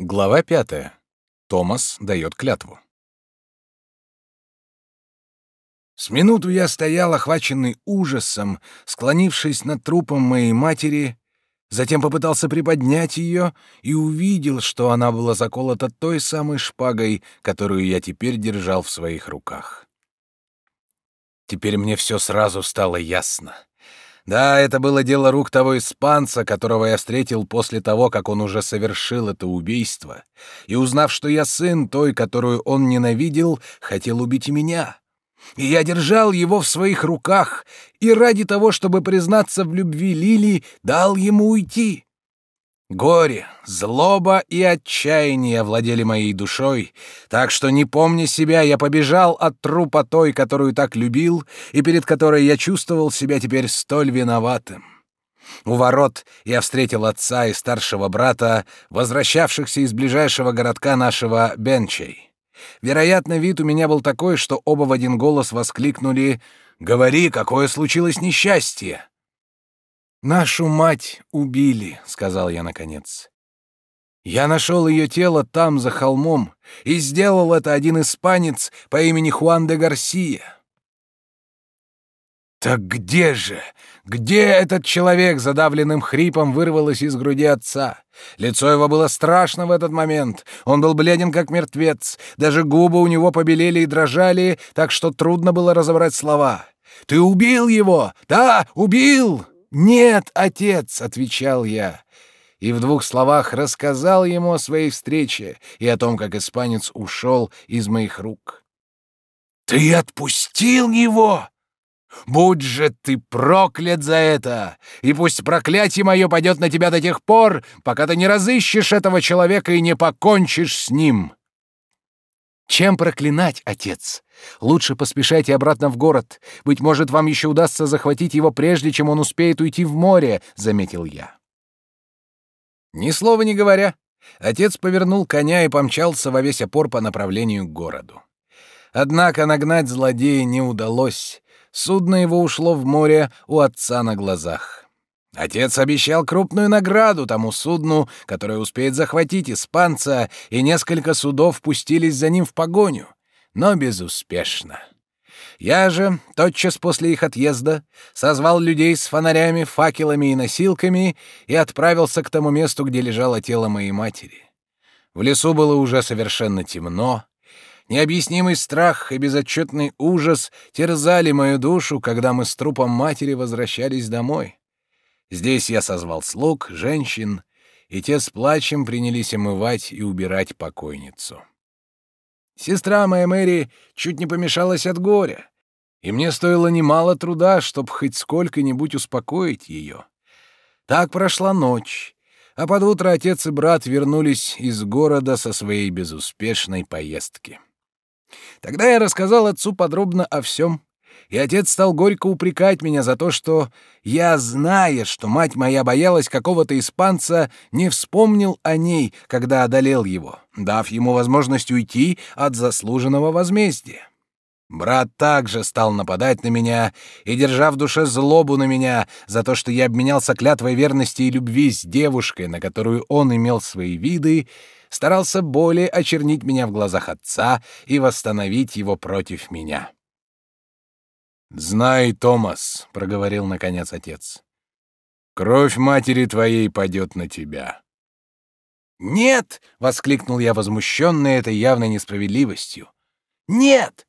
Глава пятая. Томас дает клятву. С минуту я стоял, охваченный ужасом, склонившись над трупом моей матери, затем попытался приподнять ее и увидел, что она была заколота той самой шпагой, которую я теперь держал в своих руках. Теперь мне все сразу стало ясно. Да, это было дело рук того испанца, которого я встретил после того, как он уже совершил это убийство, и, узнав, что я сын той, которую он ненавидел, хотел убить меня. И я держал его в своих руках, и ради того, чтобы признаться в любви Лили, дал ему уйти. Горе, злоба и отчаяние владели моей душой, так что, не помня себя, я побежал от трупа той, которую так любил, и перед которой я чувствовал себя теперь столь виноватым. У ворот я встретил отца и старшего брата, возвращавшихся из ближайшего городка нашего Бенчей. Вероятно, вид у меня был такой, что оба в один голос воскликнули «Говори, какое случилось несчастье!» «Нашу мать убили», — сказал я наконец. «Я нашел ее тело там, за холмом, и сделал это один испанец по имени Хуан де Гарсия». «Так где же? Где этот человек?» — задавленным хрипом вырвалось из груди отца. Лицо его было страшно в этот момент. Он был бледен, как мертвец. Даже губы у него побелели и дрожали, так что трудно было разобрать слова. «Ты убил его? Да, убил!» «Нет, отец!» — отвечал я. И в двух словах рассказал ему о своей встрече и о том, как испанец ушел из моих рук. «Ты отпустил его? Будь же ты проклят за это! И пусть проклятие мое пойдет на тебя до тех пор, пока ты не разыщешь этого человека и не покончишь с ним!» «Чем проклинать, отец? Лучше поспешайте обратно в город. Быть может, вам еще удастся захватить его прежде, чем он успеет уйти в море», — заметил я. Ни слова не говоря, отец повернул коня и помчался во весь опор по направлению к городу. Однако нагнать злодея не удалось. Судно его ушло в море у отца на глазах. Отец обещал крупную награду тому судну, которое успеет захватить испанца, и несколько судов пустились за ним в погоню, но безуспешно. Я же, тотчас после их отъезда, созвал людей с фонарями, факелами и носилками и отправился к тому месту, где лежало тело моей матери. В лесу было уже совершенно темно. Необъяснимый страх и безотчетный ужас терзали мою душу, когда мы с трупом матери возвращались домой. Здесь я созвал слуг, женщин, и те с плачем принялись омывать и убирать покойницу. Сестра моя Мэри чуть не помешалась от горя, и мне стоило немало труда, чтобы хоть сколько-нибудь успокоить ее. Так прошла ночь, а под утро отец и брат вернулись из города со своей безуспешной поездки. Тогда я рассказал отцу подробно о всем, и отец стал горько упрекать меня за то, что я, зная, что мать моя боялась какого-то испанца, не вспомнил о ней, когда одолел его, дав ему возможность уйти от заслуженного возмездия. Брат также стал нападать на меня и, держа в душе злобу на меня за то, что я обменялся клятвой верности и любви с девушкой, на которую он имел свои виды, старался более очернить меня в глазах отца и восстановить его против меня. «Знай, Томас», — проговорил наконец отец, — «кровь матери твоей падет на тебя». «Нет!» — воскликнул я, возмущенный этой явной несправедливостью. «Нет!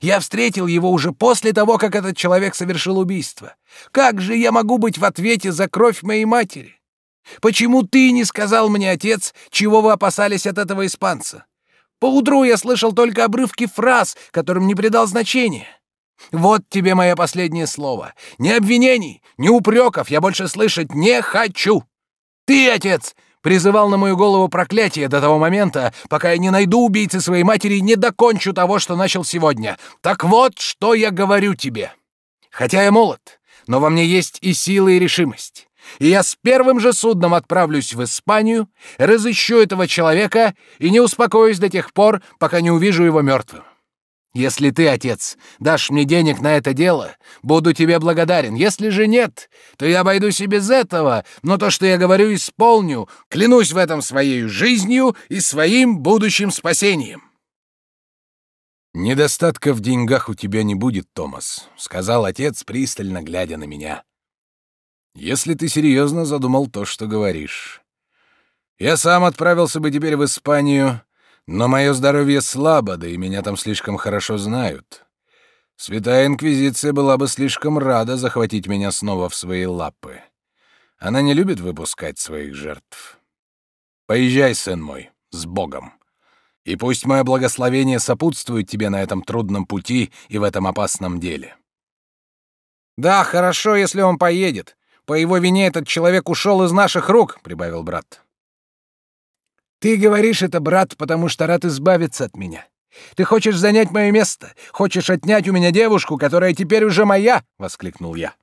Я встретил его уже после того, как этот человек совершил убийство. Как же я могу быть в ответе за кровь моей матери? Почему ты не сказал мне, отец, чего вы опасались от этого испанца? Поутру я слышал только обрывки фраз, которым не придал значения. Вот тебе мое последнее слово. Ни обвинений, ни упреков я больше слышать не хочу. Ты, отец, призывал на мою голову проклятие до того момента, пока я не найду убийцы своей матери и не докончу того, что начал сегодня. Так вот, что я говорю тебе. Хотя я молод, но во мне есть и сила, и решимость. И я с первым же судном отправлюсь в Испанию, разыщу этого человека и не успокоюсь до тех пор, пока не увижу его мертвым. Если ты, отец, дашь мне денег на это дело, буду тебе благодарен. Если же нет, то я обойдусь и без этого, но то, что я говорю, исполню. Клянусь в этом своей жизнью и своим будущим спасением. «Недостатка в деньгах у тебя не будет, Томас», — сказал отец, пристально глядя на меня. «Если ты серьезно задумал то, что говоришь. Я сам отправился бы теперь в Испанию, но мое здоровье слабо, да и меня там слишком хорошо знают. Святая Инквизиция была бы слишком рада захватить меня снова в свои лапы. Она не любит выпускать своих жертв. Поезжай, сын мой, с Богом. И пусть мое благословение сопутствует тебе на этом трудном пути и в этом опасном деле. Да, хорошо, если он поедет. По его вине этот человек ушел из наших рук, прибавил брат. Ты говоришь это, брат, потому что рад избавиться от меня. Ты хочешь занять мое место, хочешь отнять у меня девушку, которая теперь уже моя, воскликнул я.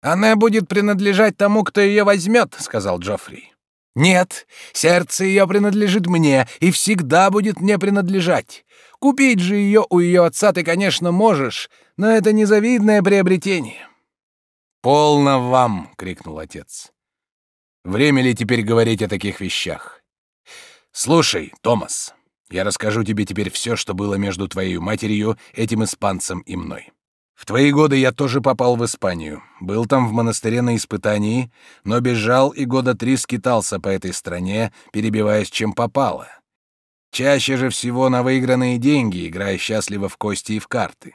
Она будет принадлежать тому, кто ее возьмет, сказал Джоффри. Нет, сердце ее принадлежит мне и всегда будет мне принадлежать. Купить же ее у ее отца ты, конечно, можешь, но это незавидное приобретение. Полно вам, крикнул отец. Время ли теперь говорить о таких вещах? Слушай, Томас, я расскажу тебе теперь все, что было между твоей матерью, этим испанцем и мной. В твои годы я тоже попал в Испанию. Был там в монастыре на испытании, но бежал и года три скитался по этой стране, перебиваясь чем попало. Чаще же всего на выигранные деньги, играя счастливо в кости и в карты.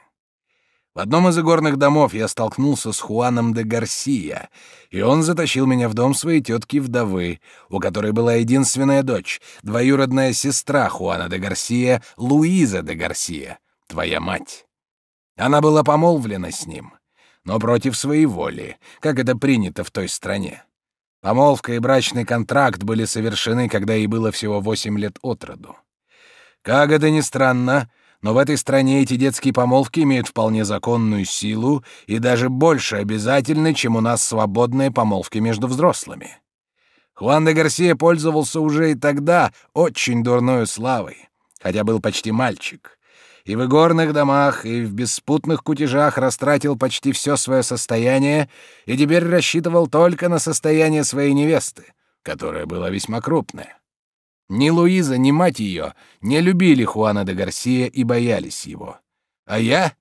В одном из игорных домов я столкнулся с Хуаном де Гарсия, и он затащил меня в дом своей тетки-вдовы, у которой была единственная дочь, двоюродная сестра Хуана де Гарсия, Луиза де Гарсия, твоя мать. Она была помолвлена с ним, но против своей воли, как это принято в той стране. Помолвка и брачный контракт были совершены, когда ей было всего восемь лет от роду. Как это ни странно, но в этой стране эти детские помолвки имеют вполне законную силу и даже больше обязательны, чем у нас свободные помолвки между взрослыми. Хуан де Гарсия пользовался уже и тогда очень дурной славой, хотя был почти мальчик. И в игорных домах, и в беспутных кутежах растратил почти все свое состояние и теперь рассчитывал только на состояние своей невесты, которое было весьма крупное. Ни Луиза, ни мать ее не любили Хуана де Гарсия и боялись его. А я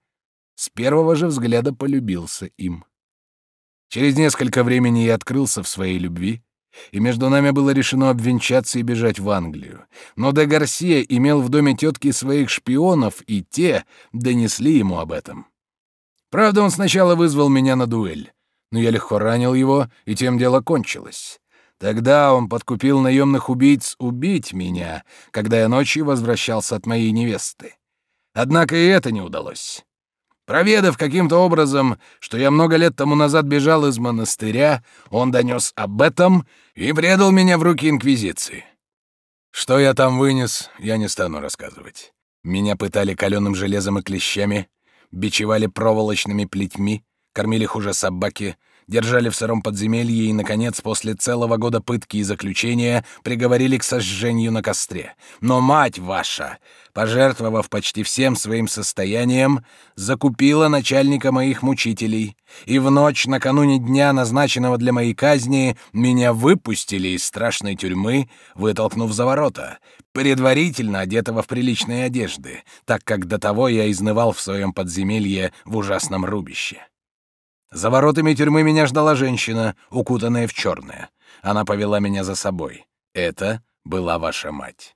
с первого же взгляда полюбился им. Через несколько времени я открылся в своей любви, и между нами было решено обвенчаться и бежать в Англию. Но де Гарсия имел в доме тетки своих шпионов, и те донесли ему об этом. Правда, он сначала вызвал меня на дуэль, но я легко ранил его, и тем дело кончилось. Тогда он подкупил наемных убийц убить меня, когда я ночью возвращался от моей невесты. Однако и это не удалось. Проведав каким-то образом, что я много лет тому назад бежал из монастыря, он донес об этом и предал меня в руки инквизиции. Что я там вынес, я не стану рассказывать. Меня пытали каленым железом и клещами, бичевали проволочными плетьми, кормили хуже собаки, держали в сыром подземелье и, наконец, после целого года пытки и заключения, приговорили к сожжению на костре. Но мать ваша, пожертвовав почти всем своим состоянием, закупила начальника моих мучителей, и в ночь накануне дня, назначенного для моей казни, меня выпустили из страшной тюрьмы, вытолкнув за ворота, предварительно одетого в приличные одежды, так как до того я изнывал в своем подземелье в ужасном рубище. За воротами тюрьмы меня ждала женщина, укутанная в черное. Она повела меня за собой. Это была ваша мать.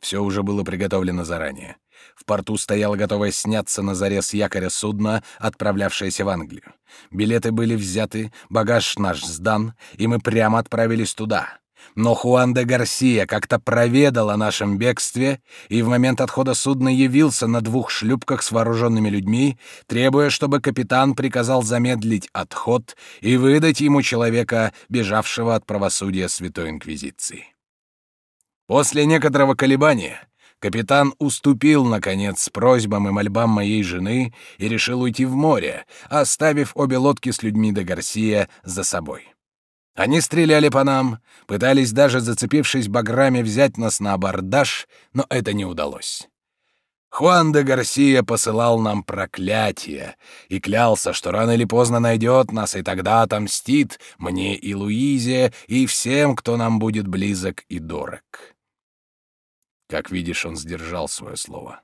Все уже было приготовлено заранее. В порту стояло готовое сняться на заре с якоря судно, отправлявшееся в Англию. Билеты были взяты, багаж наш сдан, и мы прямо отправились туда. Но Хуан де Гарсия как-то проведал о нашем бегстве и в момент отхода судна явился на двух шлюпках с вооруженными людьми, требуя, чтобы капитан приказал замедлить отход и выдать ему человека, бежавшего от правосудия Святой Инквизиции. После некоторого колебания капитан уступил, наконец, просьбам и мольбам моей жены и решил уйти в море, оставив обе лодки с людьми де Гарсия за собой. Они стреляли по нам, пытались даже, зацепившись баграми, взять нас на абордаж, но это не удалось. Хуан де Гарсия посылал нам проклятие и клялся, что рано или поздно найдет нас, и тогда отомстит мне и Луизе, и всем, кто нам будет близок и дорог. Как видишь, он сдержал свое слово.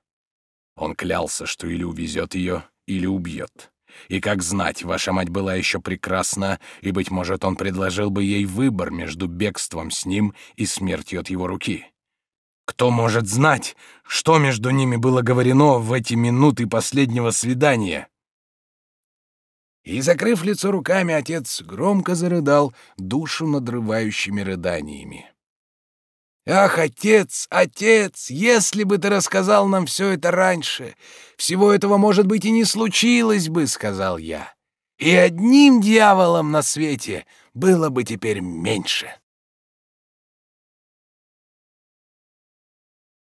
Он клялся, что или увезет ее, или убьет. И как знать, ваша мать была еще прекрасна, и, быть может, он предложил бы ей выбор между бегством с ним и смертью от его руки. Кто может знать, что между ними было говорено в эти минуты последнего свидания? И, закрыв лицо руками, отец громко зарыдал, душу надрывающими рыданиями. «Ах, отец, отец, если бы ты рассказал нам все это раньше, всего этого, может быть, и не случилось бы», — сказал я. «И одним дьяволом на свете было бы теперь меньше».